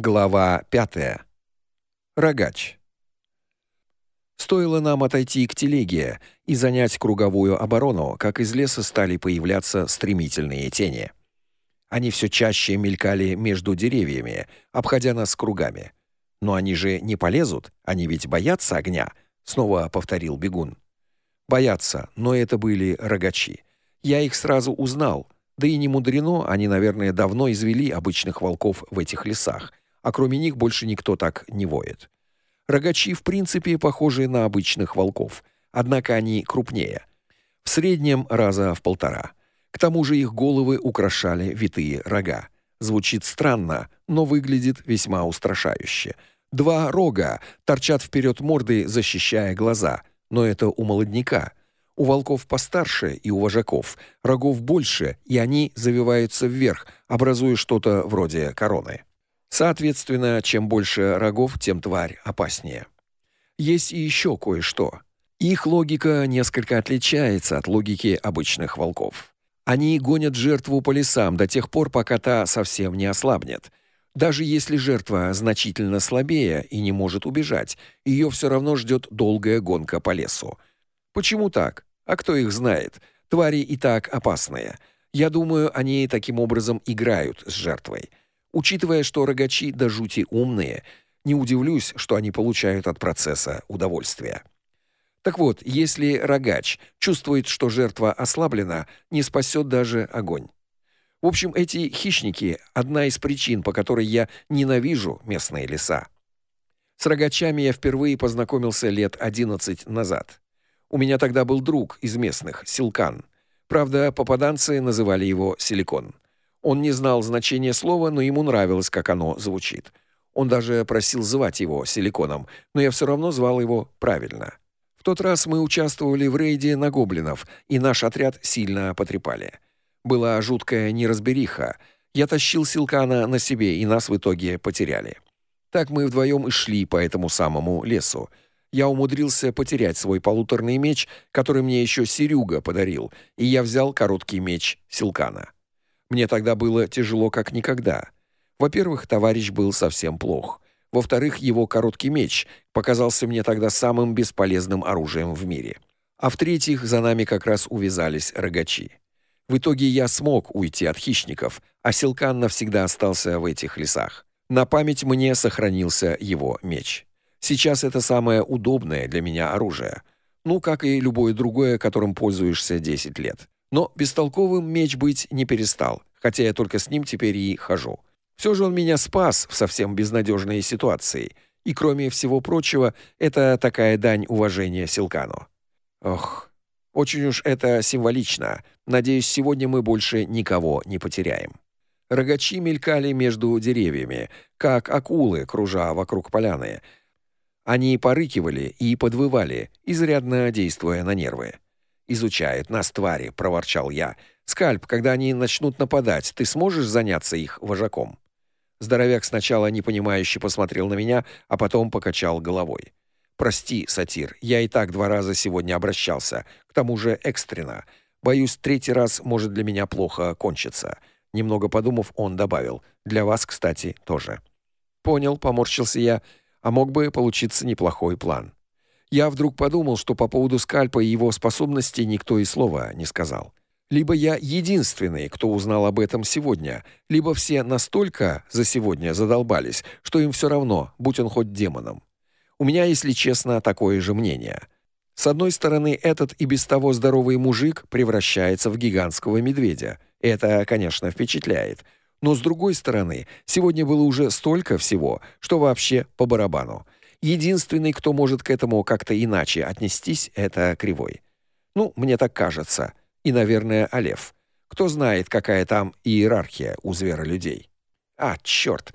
Глава 5. Рогач. Стоило нам отойти к телеге и занять круговую оборону, как из леса стали появляться стремительные тени. Они все чаще мелькали между деревьями, обходя нас кругами. Но они же не полезут, они ведь боятся огня, снова повторил бегун. Боятся, но это были рогачи. Я их сразу узнал. Да и не мудрено, они, наверное, давно извели обычных волков в этих лесах а кроме них больше никто так не воет. Рогачи в принципе похожи на обычных волков, однако они крупнее. В среднем раза в полтора. К тому же их головы украшали витые рога. Звучит странно, но выглядит весьма устрашающе. Два рога торчат вперед морды, защищая глаза, но это у молодняка. У волков постарше и у вожаков рогов больше, и они завиваются вверх, образуя что-то вроде короны. Соответственно, чем больше рогов, тем тварь опаснее. Есть и еще кое-что. Их логика несколько отличается от логики обычных волков. Они гонят жертву по лесам до тех пор, пока та совсем не ослабнет. Даже если жертва значительно слабее и не может убежать, ее все равно ждет долгая гонка по лесу. Почему так? А кто их знает? Твари и так опасные. Я думаю, они таким образом играют с жертвой. Учитывая, что рогачи до жути умные, не удивлюсь, что они получают от процесса удовольствие. Так вот, если рогач чувствует, что жертва ослаблена, не спасет даже огонь. В общем, эти хищники одна из причин, по которой я ненавижу местные леса. С рогачами я впервые познакомился лет 11 назад. У меня тогда был друг из местных, Силкан. Правда, попаданцы называли его Силикон. Он не знал значения слова, но ему нравилось, как оно звучит. Он даже просил звать его Силиконом, но я все равно звал его правильно. В тот раз мы участвовали в рейде на гоблинов, и наш отряд сильно потрепали. Была жуткая неразбериха. Я тащил Силкана на себе, и нас в итоге потеряли. Так мы вдвоем и шли по этому самому лесу. Я умудрился потерять свой полуторный меч, который мне еще Серюга подарил, и я взял короткий меч Силкана. Мне тогда было тяжело как никогда. Во-первых, товарищ был совсем плох. Во-вторых, его короткий меч показался мне тогда самым бесполезным оружием в мире. А в-третьих, за нами как раз увязались рогачи. В итоге я смог уйти от хищников, а Силкан навсегда остался в этих лесах. На память мне сохранился его меч. Сейчас это самое удобное для меня оружие. Ну, как и любое другое, которым пользуешься 10 лет. Но бестолковым меч быть не перестал, хотя я только с ним теперь и хожу. Все же он меня спас в совсем безнадежной ситуации, и кроме всего прочего, это такая дань уважения Силкану. Ох, очень уж это символично. Надеюсь, сегодня мы больше никого не потеряем. Рогачи мелькали между деревьями, как акулы, кружа вокруг поляны. Они порыкивали и подвывали, изрядно действуя на нервы изучает нас твари, проворчал я. Скальп, когда они начнут нападать, ты сможешь заняться их вожаком? Здоровяк сначала непонимающе посмотрел на меня, а потом покачал головой. Прости, сатир, я и так два раза сегодня обращался, к тому же экстренно. Боюсь, третий раз может для меня плохо кончиться. Немного подумав, он добавил: "Для вас, кстати, тоже". Понял, поморщился я. А мог бы получиться неплохой план. Я вдруг подумал, что по поводу скальпа и его способностей никто и слова не сказал. Либо я единственный, кто узнал об этом сегодня, либо все настолько за сегодня задолбались, что им все равно, будь он хоть демоном. У меня, если честно, такое же мнение. С одной стороны, этот и без того здоровый мужик превращается в гигантского медведя. Это, конечно, впечатляет. Но с другой стороны, сегодня было уже столько всего, что вообще по барабану. Единственный, кто может к этому как-то иначе отнестись, это Кривой. Ну, мне так кажется. И, наверное, Алев. Кто знает, какая там иерархия у зверолюдей. А, черт!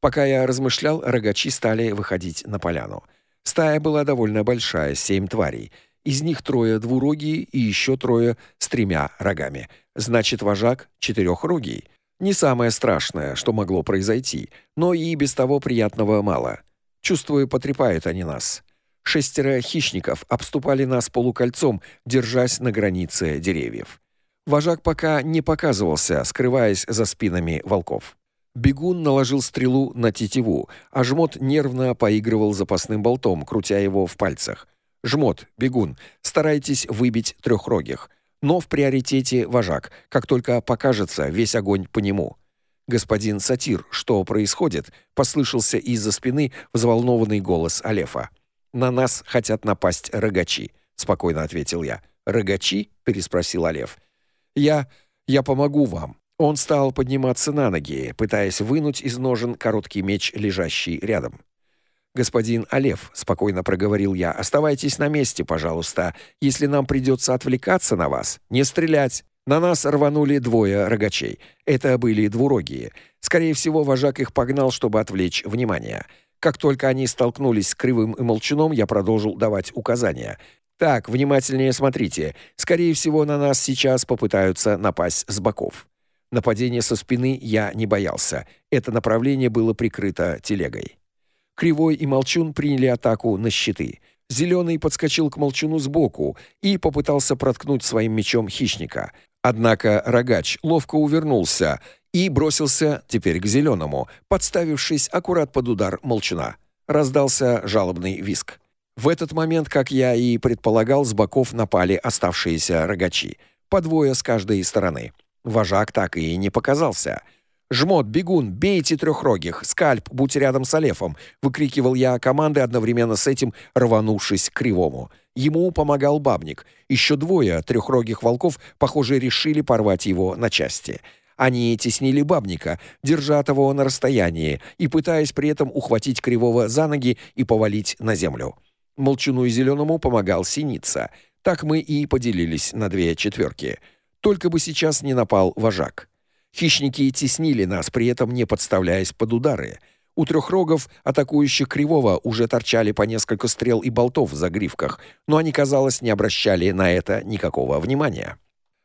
Пока я размышлял, рогачи стали выходить на поляну. Стая была довольно большая, семь тварей. Из них трое двурогие и еще трое с тремя рогами. Значит, вожак четырехрогий. Не самое страшное, что могло произойти, но и без того приятного мало. Чувствую, потрепают они нас. Шестеро хищников обступали нас полукольцом, держась на границе деревьев. Вожак пока не показывался, скрываясь за спинами волков. Бегун наложил стрелу на тетиву, а жмот нервно поигрывал запасным болтом, крутя его в пальцах. Жмот, бегун, старайтесь выбить трехрогих, но в приоритете вожак. Как только покажется весь огонь по нему. Господин сатир, что происходит? послышался из-за спины взволнованный голос Алефа. На нас хотят напасть рогачи, спокойно ответил я. Рогачи? переспросил Алеф. Я я помогу вам. Он стал подниматься на ноги, пытаясь вынуть из ножен короткий меч, лежащий рядом. Господин Алев, спокойно проговорил я. Оставайтесь на месте, пожалуйста. Если нам придется отвлекаться на вас, не стрелять. На нас рванули двое рогачей. Это были двурогие. Скорее всего, вожак их погнал, чтобы отвлечь внимание. Как только они столкнулись с кривым и молчуном, я продолжил давать указания. Так, внимательнее смотрите. Скорее всего, на нас сейчас попытаются напасть с боков. Нападения со спины я не боялся. Это направление было прикрыто телегой. Кривой и Молчун приняли атаку на щиты. Зеленый подскочил к Молчуну сбоку и попытался проткнуть своим мечом хищника. Однако рогач ловко увернулся и бросился теперь к зеленому, подставившись аккурат под удар Молчуна. Раздался жалобный визг. В этот момент, как я и предполагал, с боков напали оставшиеся рогачи, по двое с каждой стороны. Вожак так и не показался. «Жмот, бегун, бейте трехрогих! Скальп, будь рядом с Алефом!» — выкрикивал я команды, одновременно с этим рванувшись к Кривому. Ему помогал бабник. Еще двое трехрогих волков, похоже, решили порвать его на части. Они теснили бабника, держа того на расстоянии и пытаясь при этом ухватить Кривого за ноги и повалить на землю. Молчуну и Зеленому помогал Синица. Так мы и поделились на две четверки — только бы сейчас не напал вожак. Хищники теснили нас, при этом не подставляясь под удары. У трехрогов, атакующих кривого, уже торчали по несколько стрел и болтов в загривках, но они, казалось, не обращали на это никакого внимания.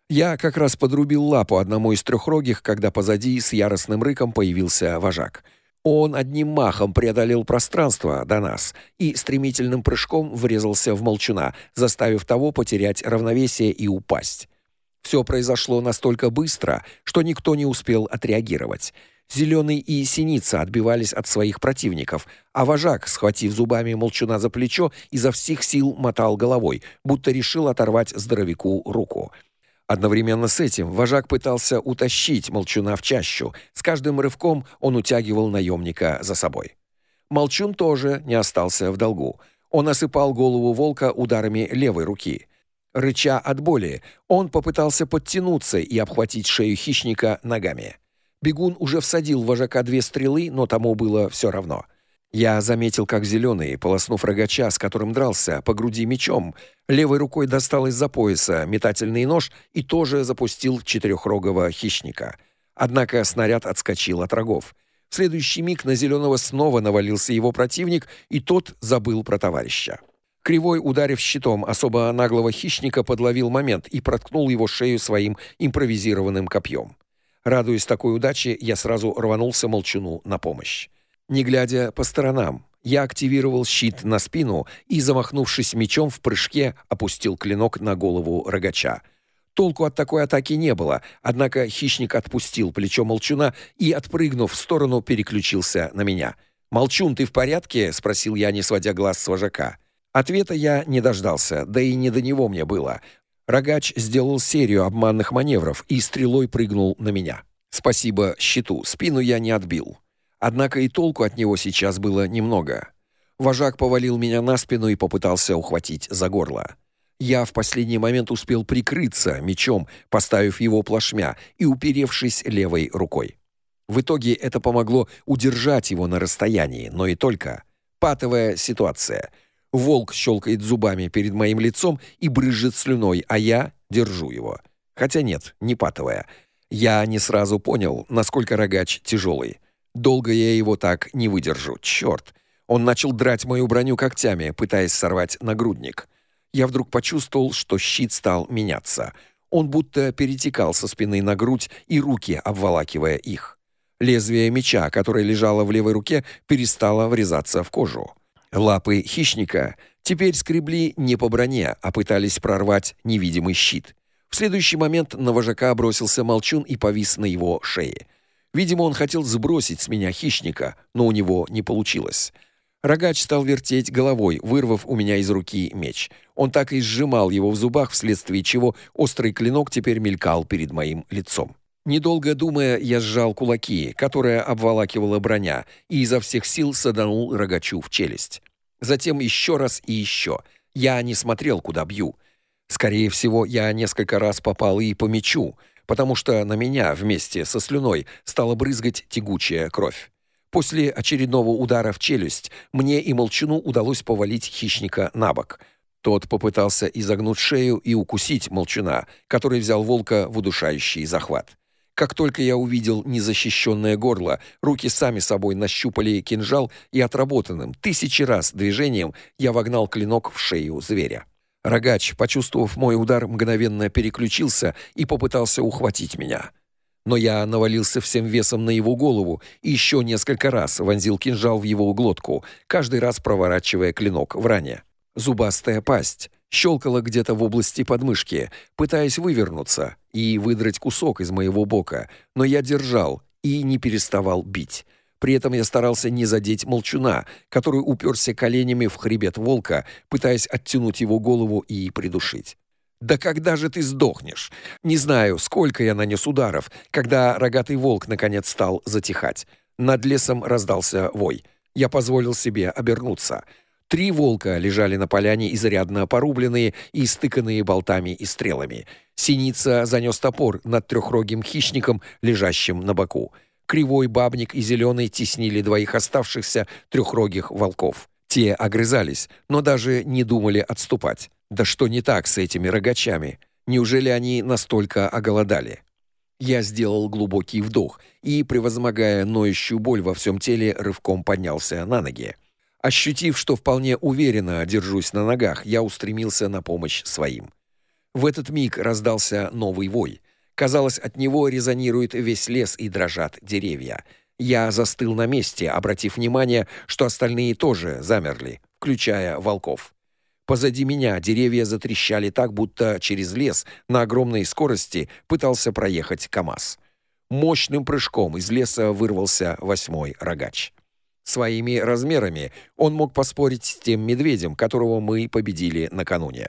Я как раз подрубил лапу одному из трехрогих, когда позади с яростным рыком появился вожак. Он одним махом преодолел пространство до нас и стремительным прыжком врезался в молчуна, заставив того потерять равновесие и упасть. Все произошло настолько быстро, что никто не успел отреагировать. Зеленый и Синица отбивались от своих противников, а вожак, схватив зубами молчуна за плечо, изо всех сил мотал головой, будто решил оторвать здоровяку руку. Одновременно с этим вожак пытался утащить молчуна в чащу. С каждым рывком он утягивал наемника за собой. Молчун тоже не остался в долгу. Он осыпал голову волка ударами левой руки. Рыча от боли, он попытался подтянуться и обхватить шею хищника ногами. Бегун уже всадил в вожака две стрелы, но тому было все равно. Я заметил, как зеленый, полоснув рогача, с которым дрался, по груди мечом, левой рукой достал из-за пояса метательный нож и тоже запустил четырехрогого хищника. Однако снаряд отскочил от рогов. В следующий миг на зеленого снова навалился его противник, и тот забыл про товарища. Кривой, ударив щитом особо наглого хищника, подловил момент и проткнул его шею своим импровизированным копьем. Радуясь такой удаче, я сразу рванулся молчуну на помощь. Не глядя по сторонам, я активировал щит на спину и, замахнувшись мечом в прыжке, опустил клинок на голову рогача. Толку от такой атаки не было, однако хищник отпустил плечо молчуна и, отпрыгнув в сторону, переключился на меня. "Молчун, ты в порядке?" спросил я, не сводя глаз с вожака. Ответа я не дождался, да и не до него мне было. Рогач сделал серию обманных маневров и стрелой прыгнул на меня. Спасибо щиту, спину я не отбил. Однако и толку от него сейчас было немного. Вожак повалил меня на спину и попытался ухватить за горло. Я в последний момент успел прикрыться мечом, поставив его плашмя и уперевшись левой рукой. В итоге это помогло удержать его на расстоянии, но и только. Патовая ситуация — Волк щелкает зубами перед моим лицом и брызжет слюной, а я держу его. Хотя нет, не патовая. Я не сразу понял, насколько рогач тяжелый. Долго я его так не выдержу. Черт! Он начал драть мою броню когтями, пытаясь сорвать нагрудник. Я вдруг почувствовал, что щит стал меняться. Он будто перетекал со спины на грудь и руки, обволакивая их. Лезвие меча, которое лежало в левой руке, перестало врезаться в кожу. Лапы хищника теперь скребли не по броне, а пытались прорвать невидимый щит. В следующий момент на вожака бросился молчун и повис на его шее. Видимо, он хотел сбросить с меня хищника, но у него не получилось. Рогач стал вертеть головой, вырвав у меня из руки меч. Он так и сжимал его в зубах, вследствие чего острый клинок теперь мелькал перед моим лицом. Недолго думая, я сжал кулаки, которые обволакивала броня, и изо всех сил саданул рогачу в челюсть. Затем еще раз и еще. Я не смотрел, куда бью. Скорее всего, я несколько раз попал и по мечу, потому что на меня вместе со слюной стала брызгать тягучая кровь. После очередного удара в челюсть мне и молчуну удалось повалить хищника на бок. Тот попытался изогнуть шею и укусить молчуна, который взял волка в удушающий захват. Как только я увидел незащищенное горло, руки сами собой нащупали кинжал и отработанным тысячи раз движением я вогнал клинок в шею зверя. Рогач, почувствовав мой удар, мгновенно переключился и попытался ухватить меня. Но я навалился всем весом на его голову и еще несколько раз вонзил кинжал в его глотку, каждый раз проворачивая клинок в ране. Зубастая пасть щелкала где-то в области подмышки, пытаясь вывернуться и выдрать кусок из моего бока, но я держал и не переставал бить. При этом я старался не задеть молчуна, который уперся коленями в хребет волка, пытаясь оттянуть его голову и придушить. Да когда же ты сдохнешь? Не знаю, сколько я нанес ударов, когда рогатый волк наконец стал затихать. Над лесом раздался вой. Я позволил себе обернуться. Три волка лежали на поляне, изрядно порубленные и стыканные болтами и стрелами. Синица занёс топор над трехрогим хищником, лежащим на боку. Кривой бабник и зеленый теснили двоих оставшихся трехрогих волков. Те огрызались, но даже не думали отступать. Да что не так с этими рогачами? Неужели они настолько оголодали? Я сделал глубокий вдох и, превозмогая ноющую боль во всем теле, рывком поднялся на ноги. Ощутив, что вполне уверенно держусь на ногах, я устремился на помощь своим. В этот миг раздался новый вой. Казалось, от него резонирует весь лес и дрожат деревья. Я застыл на месте, обратив внимание, что остальные тоже замерли, включая волков. Позади меня деревья затрещали так, будто через лес на огромной скорости пытался проехать КАМАЗ. Мощным прыжком из леса вырвался восьмой рогач. Своими размерами он мог поспорить с тем медведем, которого мы победили накануне.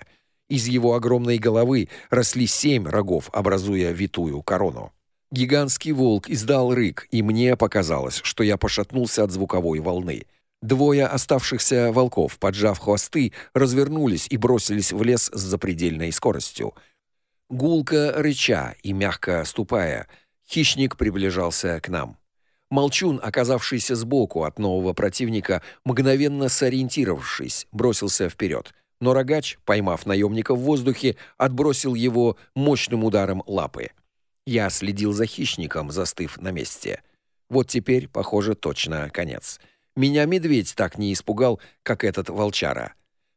Из его огромной головы росли семь рогов, образуя витую корону. Гигантский волк издал рык, и мне показалось, что я пошатнулся от звуковой волны. Двое оставшихся волков, поджав хвосты, развернулись и бросились в лес с запредельной скоростью. Гулко рыча и мягко ступая, хищник приближался к нам. Молчун, оказавшийся сбоку от нового противника, мгновенно сориентировавшись, бросился вперед. Но рогач, поймав наемника в воздухе, отбросил его мощным ударом лапы. Я следил за хищником, застыв на месте. Вот теперь, похоже, точно конец. Меня медведь так не испугал, как этот волчара.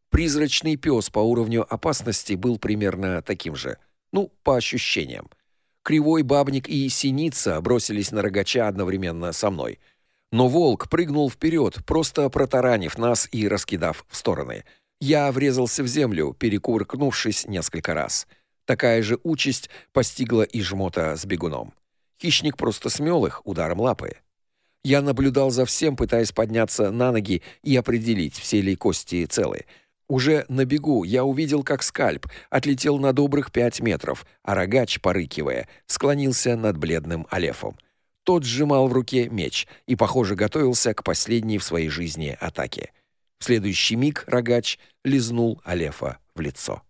Призрачный пес по уровню опасности был примерно таким же. Ну, по ощущениям. Кривой бабник и синица бросились на рогача одновременно со мной. Но волк прыгнул вперед, просто протаранив нас и раскидав в стороны. Я врезался в землю, перекувыркнувшись несколько раз. Такая же участь постигла и жмота с бегуном. Хищник просто смел их ударом лапы. Я наблюдал за всем, пытаясь подняться на ноги и определить, все ли кости целы. Уже на бегу я увидел, как скальп отлетел на добрых пять метров, а рогач, порыкивая, склонился над бледным Алефом. Тот сжимал в руке меч и, похоже, готовился к последней в своей жизни атаке. В следующий миг рогач лизнул Алефа в лицо.